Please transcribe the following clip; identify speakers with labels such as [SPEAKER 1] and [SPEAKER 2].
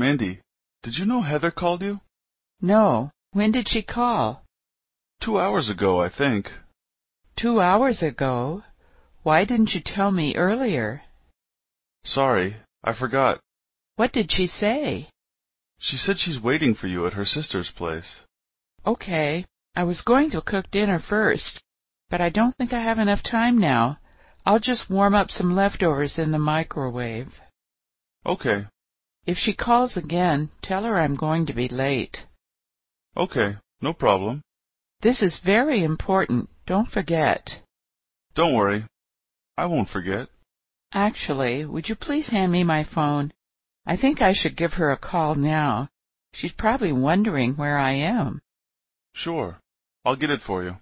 [SPEAKER 1] Mandy, did you know Heather called you?"
[SPEAKER 2] "No. When did she call?"
[SPEAKER 1] "Two hours ago, I think."
[SPEAKER 2] "Two hours ago? Why didn't you tell me earlier?"
[SPEAKER 1] "Sorry. I forgot."
[SPEAKER 2] "What did she say?"
[SPEAKER 1] "She said she's waiting for you at her sister's place."
[SPEAKER 2] "Okay. I was going to cook dinner first, but I don't think I have enough time now. I'll just warm up some leftovers in the microwave."
[SPEAKER 1] "Okay.
[SPEAKER 2] If she calls again, tell her I'm going to be late.
[SPEAKER 1] Okay, no problem.
[SPEAKER 2] This is very important. Don't forget.
[SPEAKER 1] Don't worry. I won't forget.
[SPEAKER 2] Actually, would you please hand me my phone? I think I should give her a call now. She's probably wondering where I am.
[SPEAKER 1] Sure. I'll get it for you.